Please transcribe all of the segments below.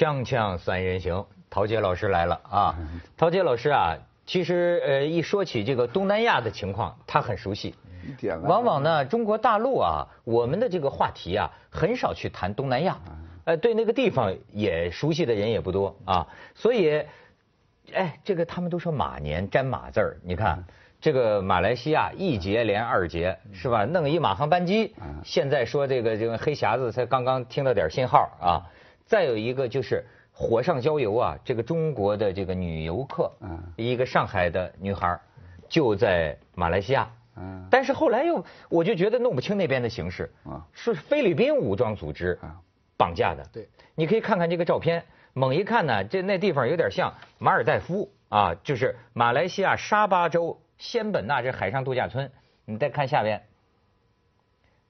锵锵三人行，陶杰老师来了啊！陶杰老师啊，其实呃一说起这个东南亚的情况，他很熟悉。一点啊往往呢，中国大陆啊，我们的这个话题啊，很少去谈东南亚，呃，对那个地方也熟悉的人也不多啊，所以，哎，这个他们都说马年沾马字儿，你看这个马来西亚一节连二节是吧？弄一马航班机，现在说这个这个黑匣子才刚刚听到点信号啊，再有一个就是火上浇油啊，这个中国的这个女游客，一个上海的女孩儿就在马来西亚。嗯但是后来又，我就觉得弄不清那边的形势啊是菲律宾武装组织啊绑架的。对，你可以看看这个照片，猛一看呢，这那地方有点像马尔代夫啊，就是马来西亚沙巴州仙本那这海上度假村。你再看下边，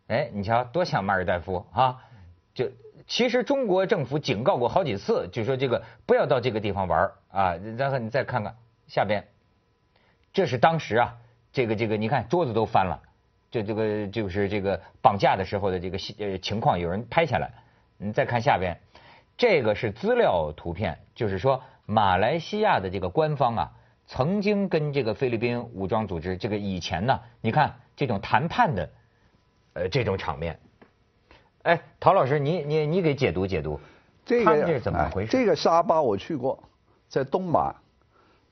哎，你瞧多像马尔代夫啊！就其实中国政府警告过好几次，就说这个不要到这个地方玩啊。然后你再看看下边，这是当时啊，这个这个，你看桌子都翻了，这这个就是这个绑架的时候的这个呃情况，有人拍下来。你再看下边，这个是资料图片，就是说马来西亚的这个官方啊，曾经跟这个菲律宾武装组织这个以前呢，你看这种谈判的呃这种场面。哎，陶老师，你你你给解读解读，这个这是怎么回事？哎这个沙巴我去过，在东马。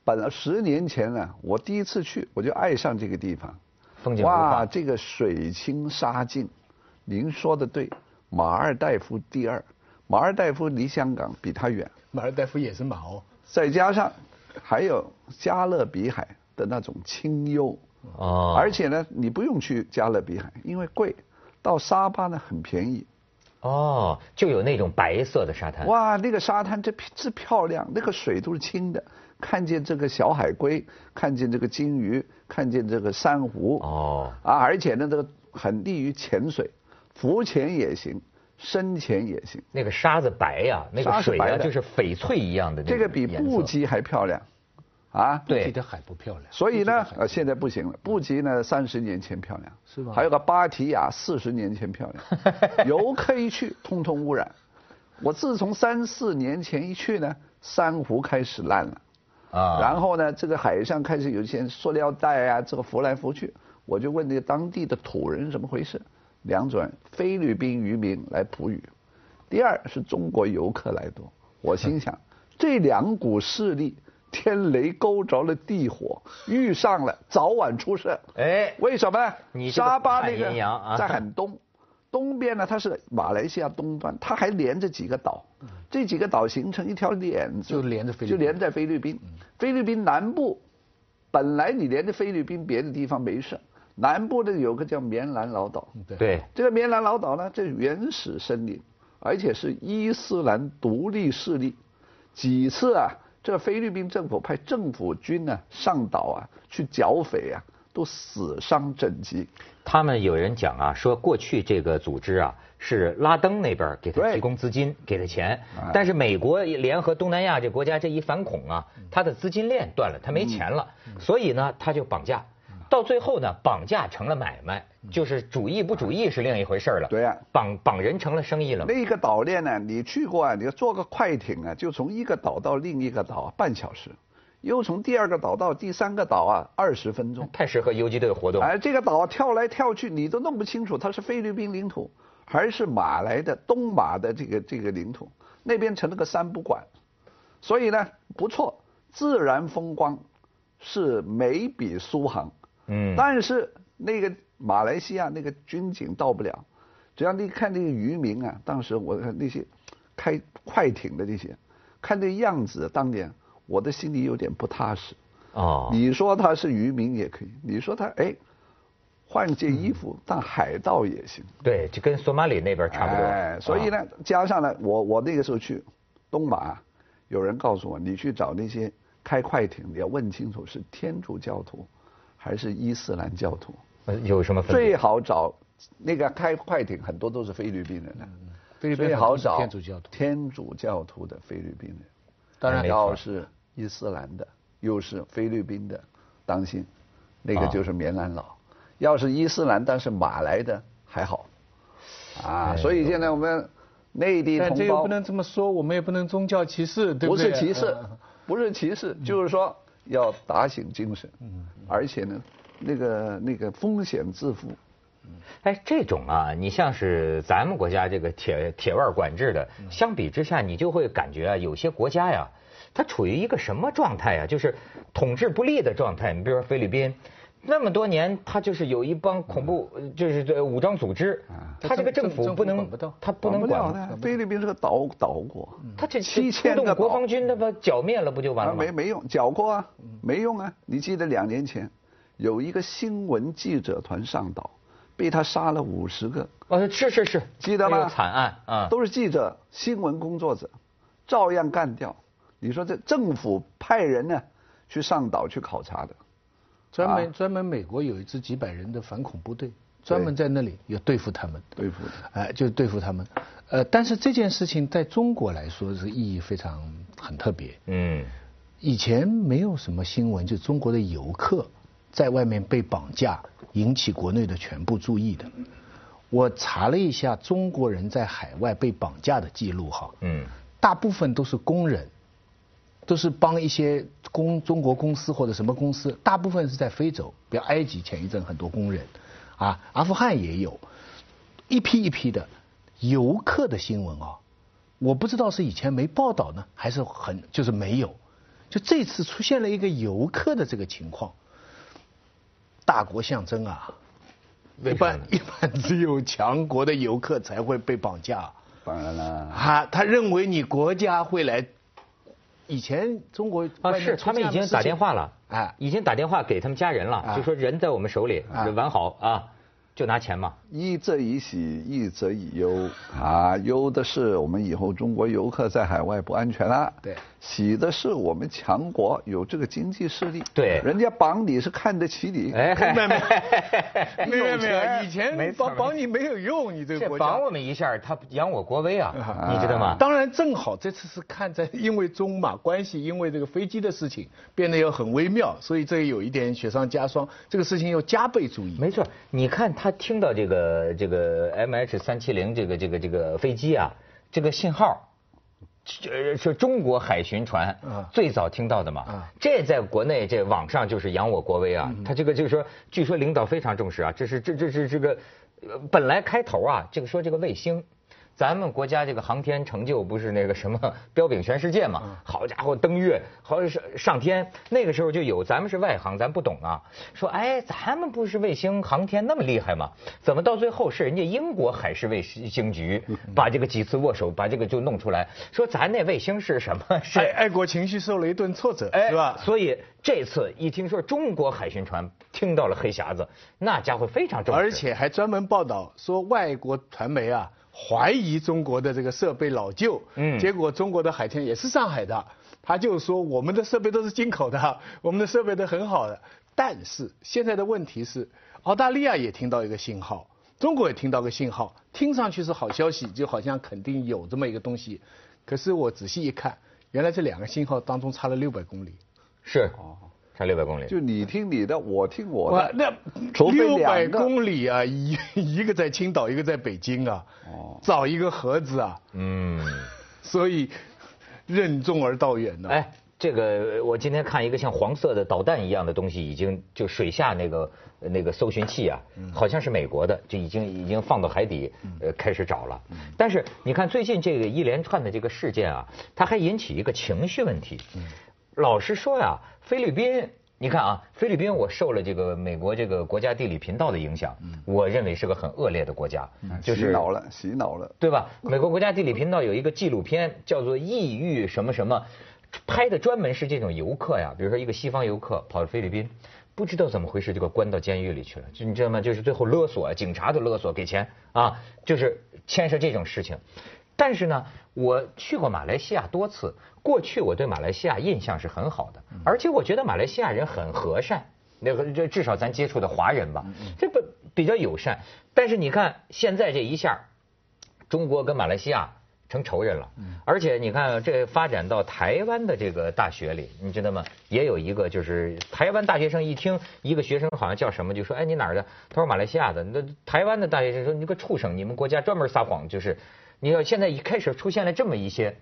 本来十年前呢，我第一次去，我就爱上这个地方。风景哇，这个水清沙净，您说的对，马尔代夫第二，马尔代夫离香港比它远，马尔代夫也是马哦，再加上还有加勒比海的那种清幽，哦，而且呢，你不用去加勒比海，因为贵，到沙巴呢很便宜。哦，就有那种白色的沙滩。哇，那个沙滩这这漂亮，那个水都是清的，看见这个小海龟，看见这个金鱼，看见这个珊瑚。哦，啊，而且呢，这个很利于潜水，浮潜也行，深潜也行。那个沙子白呀、那个水呀、就是翡翠一样的那这个比布吉还漂亮，啊。对地的海不漂亮。所以呢现在不行了。布吉呢，三十年前漂亮，是吧还有个芭提雅，四十年前漂亮，游客一去，通通污染。我自从三四年前一去呢，珊瑚开始烂了，啊，然后呢，这个海上开始有一些塑料袋啊，这个浮来浮去。我就问那个当地的土人怎么回事，两种人，菲律宾渔民来捕鱼，第二是中国游客来多。我心想，这两股势力天雷勾着了地火，遇上了，早晚出事。哎，为什么？沙巴那个 在很东，东边呢它是马来西亚东端，它还连着几个岛，这几个岛形成一条链子，就连着菲律宾。就连在菲律宾。菲律宾南部本来你连着菲律宾，别的地方没事，南部的有个叫棉兰老岛，对。对，这个棉兰老岛呢，这原始森林，而且是伊斯兰独立势力。几次啊，这个菲律宾政府派政府军呢上岛啊去剿匪啊，都死伤枕藉。他们有人讲啊，说过去这个组织啊是拉登那边给他提供资金，给他钱哎，但是美国联合东南亚这国家这一反恐啊，他的资金链断了，他没钱了，所以呢他就绑架，到最后呢绑架成了买卖，就是主义不主义是另一回事儿了。对呀绑绑人成了生意了嘛。那个岛链呢，你去过啊？你要坐个快艇啊，就从一个岛到另一个岛啊半小时，又从第二个岛到第三个岛啊二十分钟。太适合游击队活动。哎，这个岛跳来跳去，你都弄不清楚它是菲律宾领土还是马来的东马的这个这个领土。那边成了个三不管，所以呢不错，自然风光是美比苏杭。嗯，但是那个马来西亚那个军警到不了，只要你看那个渔民啊，当时我看那些开快艇的那些，看那样子，当年我的心里有点不踏实。哦，你说他是渔民也可以，你说他哎，换件衣服当海盗也行，对，就跟索马里那边差不多。哎，所以啊，呢，加上呢，我我那个时候去东马，有人告诉我，你去找那些开快艇，你要问清楚是天主教徒还是伊斯兰教徒。呃有什么分最？好找那个开快艇，很多都是菲律宾人的。菲律宾最好找天主教徒，天主教徒的菲律宾人。当然要是伊斯兰的，又是菲律宾的，当心，那个啊就是棉兰老。要是伊斯兰但是马来的还好，啊，哎所以现在我们内地同胞但这又不能这么说，我们也不能宗教歧视，对不对？不是歧视嗯，不是歧视，就是说要打醒精神，而且呢，那个那个风险自负，哎，这种啊，你像是咱们国家这个铁铁腕管制的，相比之下，你就会感觉啊，有些国家呀，它处于一个什么状态呀？就是统治不力的状态。你比如说菲律宾，那么多年，他就是有一帮恐怖，呃就是这武装组织，他这个政府政不能他不到，它不能管。菲律宾是个岛岛国，他这七千个国。防军，他把剿灭了不就完了？没没用，剿过啊，没用啊。你记得两年前有一个新闻记者团上岛，被他杀了五十个，哦，是是是，记得吗？惨案啊，都是记者、新闻工作者，照样干掉。你说这政府派人呢去上岛去考察的，专门啊专门美国有一支几百人的反恐部队，专门在那里要对付他们，对付的。哎，就对付他们。呃，但是这件事情在中国来说是意义非常很特别。嗯，以前没有什么新闻，就中国的游客在外面被绑架，引起国内的全部注意的。我查了一下中国人在海外被绑架的记录，哈，嗯，大部分都是工人，都是帮一些公中国公司或者什么公司，大部分是在非洲，比如埃及前一阵很多工人，啊，阿富汗也有，一批一批的游客的新闻啊，我不知道是以前没报道呢，还是很就是没有，就这次出现了一个游客的这个情况，大国象征啊，一般一般只有强国的游客才会被绑架。当然了，啊，他认为你国家会来。以前中国啊，是他们已经打电话了，哎。已经打电话给他们家人了，啊。就说人在我们手里，啊。完好啊，就拿钱嘛。一则以喜，一则以忧。啊。忧的是我们以后中国游客在海外不安全了，对。喜的是我们强国有这个经济势力，对。人家绑你是看得起你，哎，没没你 没有没有，有以前没错。帮帮你没有用，你这个国家。绑我们一下，他扬我国威啊，啊。你知道吗？当然正好这次是看在因为中马关系，因为这个飞机的事情变得又很微妙，所以这有一点雪上加霜，这个事情要加倍注意。没错，你看他听到这个这个 M H 三七零这个这个这个飞机啊，这个信号。这是中国海巡船啊最早听到的嘛？啊这在国内这网上就是扬我国威啊！他这个就是说，据说领导非常重视啊。这是这这是这个，呃本来开头啊，这个说这个卫星，咱们国家这个航天成就不是那个什么 标炳全世界嘛？好家伙，登月，好上上天，那个时候就有，咱们是外行，咱不懂啊。说哎，咱们不是卫星航天那么厉害吗？怎么到最后是人家英国海事卫星局把这个几次握手把这个就弄出来？说咱那卫星是什么？是爱爱国情绪受了一顿挫折，哎，是吧？所以这次一听说中国海巡船听到了黑匣子，那家伙非常重视，而且还专门报道说外国传媒啊怀疑中国的这个设备老旧，嗯。结果中国的海天也是上海的，他就说我们的设备都是进口的，我们的设备都很好的，但是现在的问题是，澳大利亚也听到一个信号，中国也听到个信号，听上去是好消息，就好像肯定有这么一个东西，可是我仔细一看，原来这两个信号当中差了六百公里。是差六百公里，就你听你的，我听我的，，那 除非六百公里啊，一 一个在青岛，一个在北京啊，哦。找一个盒子啊，嗯，所以任重而道远呢、哎。这个我今天看一个像黄色的导弹一样的东西，已经就水下那个那个搜寻器啊，好像是美国的，就已经已经放到海底，呃，开始找了。但是你看最近这个一连串的这个事件啊，它还引起一个情绪问题。老实说呀，菲律宾，你看啊，菲律宾我受了这个美国这个国家地理频道的影响，我认为是个很恶劣的国家，就是洗脑了，洗脑了。对吧？美国国家地理频道有一个纪录片叫做《异域什么什么》，拍的专门是这种游客呀，比如说一个西方游客跑到菲律宾，不知道怎么回事就给关到监狱里去了，就你知道吗？就是最后勒索，警察都勒索给钱啊，就是牵涉这种事情。但是呢，我去过马来西亚多次，过去我对马来西亚印象是很好的，而且我觉得马来西亚人很和善。那个这至少咱接触的华人吧，这不比较友善。但是你看现在这一下，中国跟马来西亚成仇人了，而且你看这发展到台湾的这个大学里，你知道吗？也有一个就是台湾大学生一听一个学生好像叫什么，就说哎你哪儿的？他说马来西亚的。那台湾的大学生说你个畜生，你们国家专门撒谎，就是你要现在一开始出现了这么一些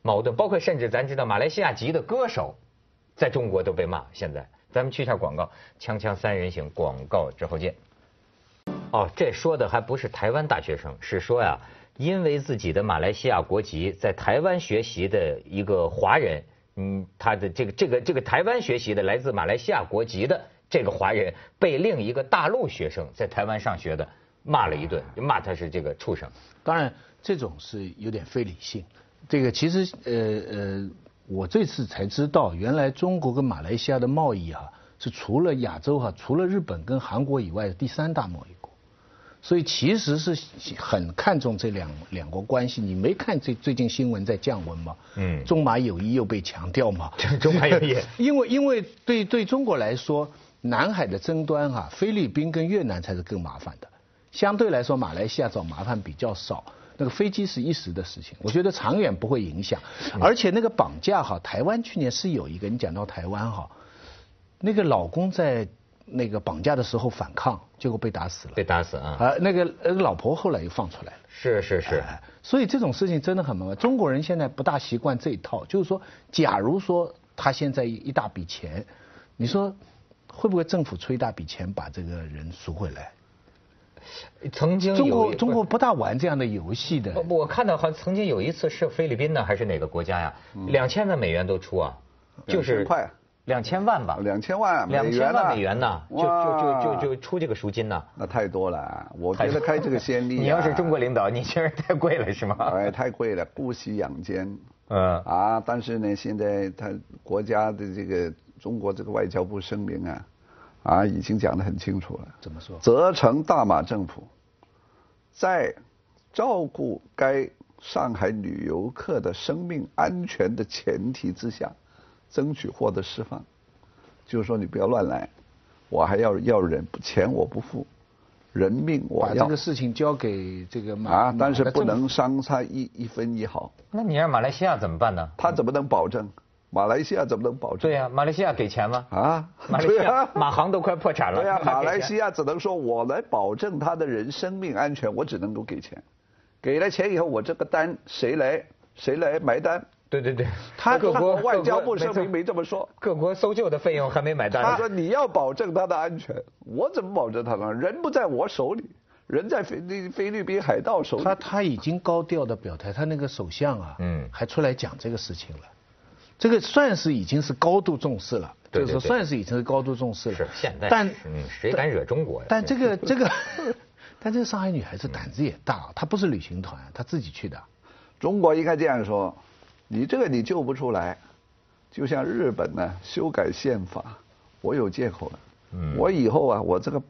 矛盾，包括甚至咱知道马来西亚籍的歌手在中国都被骂。现在咱们去一下广告，锵锵三人行广告之后见。哦，这说的还不是台湾大学生，是说呀，因为自己的马来西亚国籍，在台湾学习的一个华人，嗯，他的这个这个这个台湾学习的来自马来西亚国籍的这个华人，被另一个大陆学生在台湾上学的骂了一顿，就骂他是这个畜生。当然，这种是有点非理性。这个其实呃呃，我这次才知道，原来中国跟马来西亚的贸易啊、是除了亚洲哈、除了日本跟韩国以外的第三大贸易国。所以其实是很看重这两两国关系。你没看最最近新闻在降温吗？嗯中马友谊又被强调嘛。中马友谊 因为因为对对中国来说，南海的争端哈、菲律宾跟越南才是更麻烦的。相对来说，马来西亚找麻烦比较少。那个飞机是一时的事情，我觉得长远不会影响。而且那个绑架哈，台湾去年是有一个，你讲到台湾哈，那个老公在那个绑架的时候反抗，结果被打死了。被打死啊！啊，那个那个老婆后来又放出来了。是是是，哎所以这种事情真的很麻烦。中国人现在不大习惯这一套，就是说，假如说他现在一一大笔钱，你说会不会政府出一大笔钱把这个人赎回来？曾经中国中国不大玩这样的游戏的。不我看到好像曾经有一次是菲律宾呢，还是哪个国家呀？两千万美元都出啊，就是2000块两千万吧，两千万两千万美元呢，就就就就就出这个赎金呢。那太多了，我觉得开这个先例、啊。你要是中国领导，你觉得太贵了是吗？哎，太贵了，姑息养奸。嗯啊，但是呢，现在他国家的这个中国这个外交部声明啊，啊，已经讲得很清楚了。怎么说？责成大马政府在照顾该上海女游客的生命安全的前提之下，争取获得释放。就是说，你不要乱来，我还要要人，钱我不付，人命我要把这个事情交给这个马啊，但是不。能伤他一一分一毫。那你让马来西亚怎么办呢？他怎么能保证？马来西亚怎么能保证？对呀、马来西亚给钱吗？啊，马来西亚马航都快破产了。对呀、马来西亚只能说我来保证他的人生命安全，我只能够给钱。给了钱以后，我这个单谁来谁来埋单？对对对，他各国外交部声明没这么说。各国搜救的费用还没买单。他说你要保证他的安全，我怎么保证他呢？人不在我手里，人在菲律菲律宾海盗手里。他他已经高调的表态，他那个首相啊，嗯还出来讲这个事情了，这个算是已经是高度重视了，对对对就是算是已经是高度重视了。是现在但嗯，谁敢惹中国呀？但这个 这个，但这个上海女孩子胆子也大，她不是旅行团，她自己去的。中国应该这样说：你这个你救不出来，就像日本呢修改宪法，我有借口了。嗯我以后啊，我这个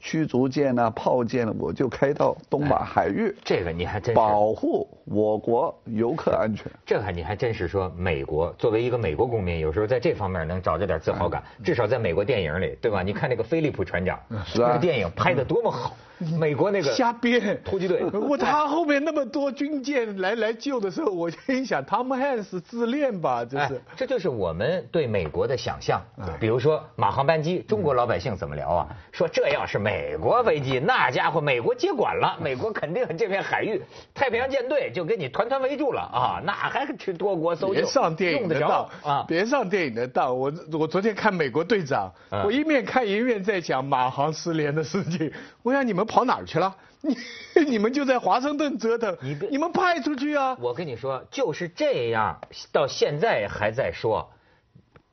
驱逐舰啊、炮舰了，我就开到东马海域，这个你还真是保护我国游客安全。这还你还真是说，美国作为一个美国公民，有时候在这方面能找着点自豪感，至少在美国电影里，对吧？你看那个菲利普船长，那个电影拍的多么好，美国那个瞎编突击队我他后面那么多军舰来来救的时候，我心想，汤姆汉斯自恋吧，这哎是。，这就是我们对美国的想象哎。比如说马航班机，中国老百姓怎么聊啊？说这要是美国飞机，那家伙美国接管了，美国肯定这片海域，太平洋舰队就给你团团围住了啊！那还去多国搜救？别上电影的当啊！别上电影的当。我我昨天看《美国队长》啊我一面看一面在讲马航失联的事情。我想你们跑哪儿去了？你 你们就在华盛顿折腾，你你们派出去啊！我跟你说，就是这样，到现在还在说，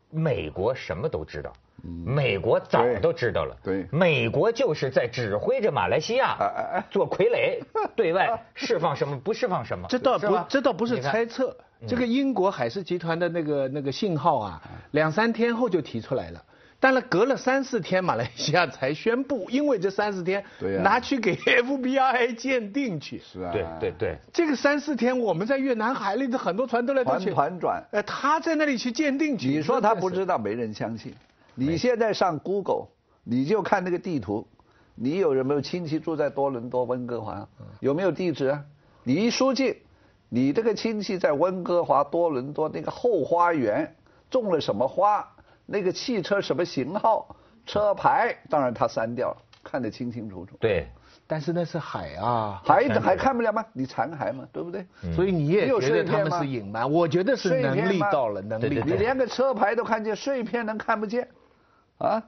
美国什么都知道。美国早都知道了，对美国就是在指挥着马来西亚做傀儡，对外释放什么不释放什么，这倒不，这倒不是猜测。这个英国海事集团的那个那个信号啊，两三天后就提出来了。但是隔了三四天，马来西亚才宣布，因为这三四天对呀拿去给 FBI 鉴定去。是啊，对对对，这个三四天，我们在越南海里的很多船都来都团去，团转。呃，他在那里去鉴定去。你说他不？知道，没人相信。你现在上 Google，你就看那个地图，你有没有亲戚住在多伦多、温哥华？有没有地址啊？你一输进，你这个亲戚在温哥华、多伦多那个后花园种了什么花，那个汽车什么型号、车牌，当然他删掉了，看得清清楚楚。对，但是那是海啊，海还看不了吗？你残骸嘛，对不对？所以你也有觉得他们碎片吗是隐瞒，我觉得是碎片能力到了，能力。你连个车牌都看见，碎片能看不见？啊？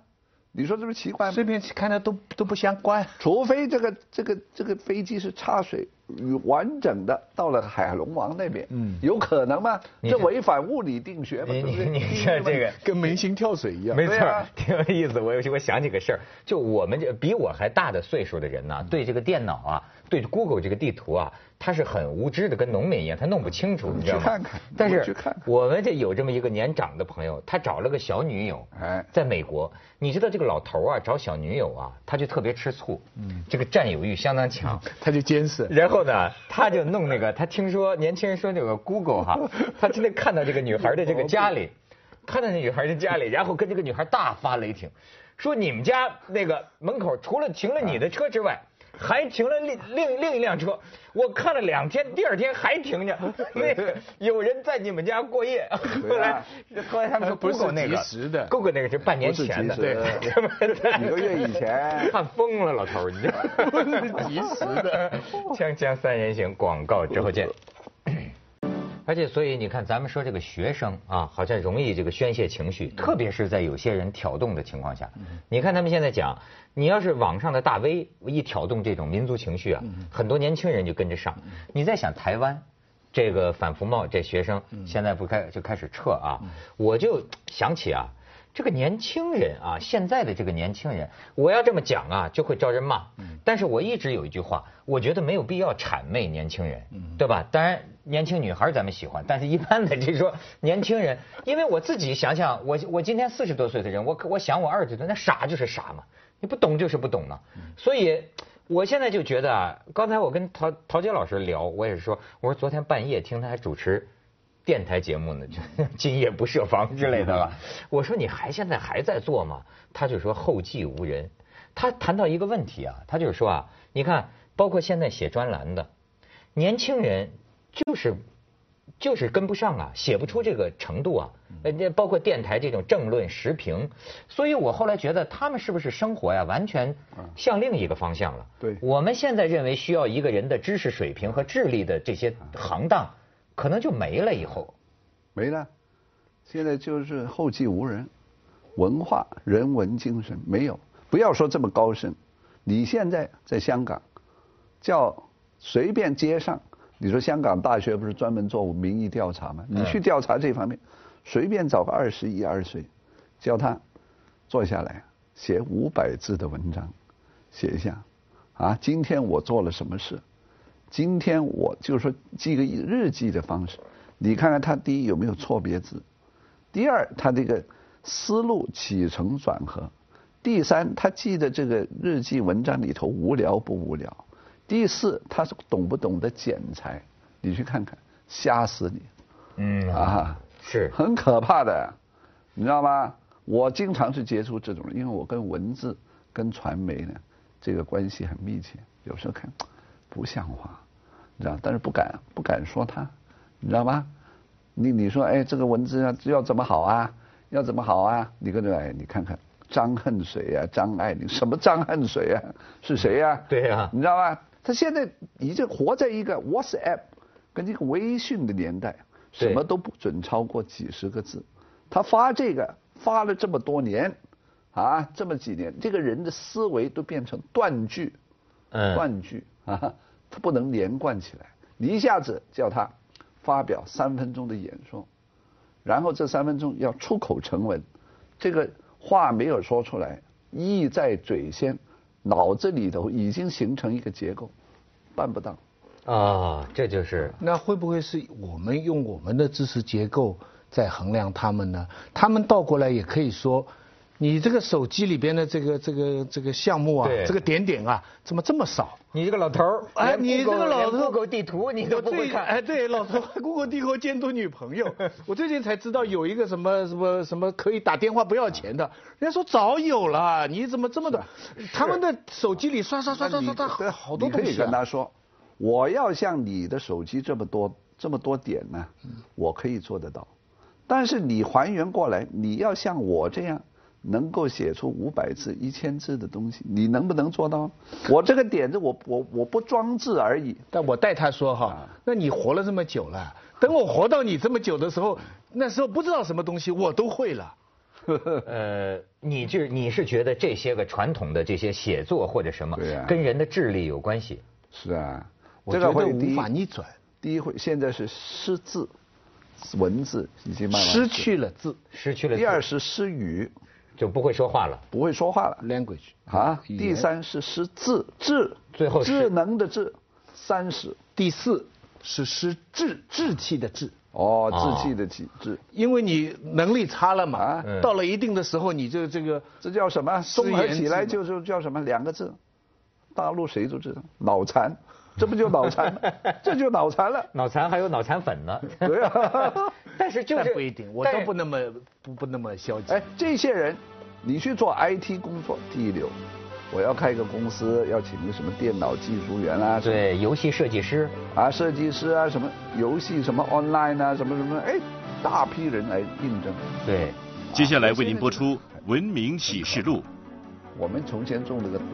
你说这不奇怪吗？碎片看的都都不相关。除非这个这个这个飞机是插水与完整的到了海龙王那边，嗯有可能吗？这违反物理定学嘛，不对？你你你这这个。跟明星跳水一样。没错啊，挺有意思。我我想起个事儿，就我们这比我还大的岁数的人呢，对这个电脑啊，对 Google 这个地图啊，他是很无知的，跟农民一样，他弄不清楚，你知道吗？去看看但是我们这有这么一个年长的朋友，他找了个小女友，哎在美国，你知道这个老头啊找小女友啊，他就特别吃醋，嗯，这个占有欲相当强。他就监视。然后呢，他就弄那个，他听说年轻人说那个 Google 哈，他真的看到这个女孩的这个家里，看到那女孩的家里，然后跟这个女孩大发雷霆，说你们家那个门口除了停了你的车之外。还停了另另另一辆车，我看了两天，第二天还停着。那个有人在你们家过夜，后来后来他们说不是 Google 那个及时的 Google 那个是半年前的，对他 几个月以前看疯了，老头儿，你这？不是及时的。锵锵三人行，广告之后见。而且，所以你看，咱们说这个学生啊，好像容易这个宣泄情绪，特别是在有些人挑动的情况下。你看他们现在讲，你要是网上的大 V 一挑动这种民族情绪啊，很多年轻人就跟着上。你在想台湾这个反服贸这学生现在不开就开始撤啊，我就想起啊。这个年轻人啊，现在的这个年轻人，我要这么讲啊，就会招人骂。但是我一直有一句话，我觉得没有必要谄媚年轻人，对吧？当然，年轻女孩咱们喜欢，但是一般的就是说年轻人，因为我自己想想，我我今天四十多岁的人，我我想我二十多，那傻就是傻嘛，你不懂就是不懂嘛。所以我现在就觉得啊，刚才我跟陶陶杰老师聊，我也是说，我说昨天半夜听他还主持。电台节目呢，就今夜不设防之类的吧。我说你还现在还在做吗？他就说后继无人。他谈到一个问题啊，他就是说啊，你看，包括现在写专栏的年轻人，就是就是跟不上啊，写不出这个程度啊。呃，这包括电台这种政论时评，所以我后来觉得他们是不是生活呀，完全向另一个方向了。对我们现在认为需要一个人的知识水平和智力的这些行当。可能就没了，以后没了，现在就是后继无人，文化人文精神没有。不要说这么高深，你现在在香港，叫随便街上，你说香港大学不是专门做民意调查吗？你去调查这方面，随便找个二十一二岁，叫他坐下来写五百字的文章，写一下，啊，今天我做了什么事。今天我就是说记个日记的方式，你看看他第一有没有错别字，第二他这个思路起承转合，第三他记的这个日记文章里头无聊不无聊，第四他是懂不懂得剪裁，你去看看，吓死你，嗯啊，是。很可怕的，你知道吗？我经常是接触这种人，因为我跟文字跟传媒呢这个关系很密切，有时候看。不像话，你知道？但是不敢不敢说他，你知道吗？你你说哎，这个文字要要怎么好啊？要怎么好啊？你跟着哎，你看看张恨水啊，张爱玲什么张恨水啊？是谁呀、啊？对呀、啊，你知道吧？他现在已经活在一个 WhatsApp 跟这个微信的年代，什么都不准超过几十个字。他发这个发了这么多年，啊，这么几年，这个人的思维都变成断句，嗯，断句。啊，他不能连贯起来，你一下子叫他发表三分钟的演说，然后这三分钟要出口成文，这个话没有说出来，意在嘴先，脑子里头已经形成一个结构，办不到。啊，这就是那会不会是我们用我们的知识结构在衡量他们呢？他们倒过来也可以说。你这个手机里边的这个这个这个项目啊，这个点点啊，怎么这么少？你这个老头儿，哎，你这个老头，Google 地图你都不会看。哎，对，老头，Google 地图监督女朋友。我最近才知道有一个什么什么什么可以打电话不要钱的，人家说早有了，你怎么这么的？他们的手机里刷刷刷刷刷刷好多东西、啊。你可以跟他说，我要像你的手机这么多这么多点呢，我可以做得到。但是你还原过来，你要像我这样。能够写出五百字、一千字的东西，你能不能做到？我这个点子，我我我不装置而已。但我带他说哈，那你活了这么久了，等我活到你这么久的时候，那时候不知道什么东西我都会了。呃，你就你是觉得这些个传统的这些写作或者什么对啊，跟人的智力有关系？是啊，我觉得这个会无法逆转，第一会现在是失字，文字已经慢慢失去了字失去了第二是失语，就不会说话了。不会说话了。Language 啊。第三是识字，智，最后智能的智，三十第四。是识志志气的志，哦，哦志气的气智，因为你能力差了嘛到了一定的时候，你就这个这叫什么？综合起来就是叫什么？两个字，大陆谁都知道，脑残，这不就脑残吗？这就脑残了。脑残还有脑残粉呢。对啊，但是就是不一定，我都不那么不不那么消极。哎，这些人，你去做 IT 工作第一流，我要开一个公司，要请个什么电脑技术员啊，什么对游戏设计师，啊设计师啊，什么游戏什么 online 啊，什么什么，哎，大批人来应征。对，接下来为您播出《文明启示录》。我们从前种了个毒，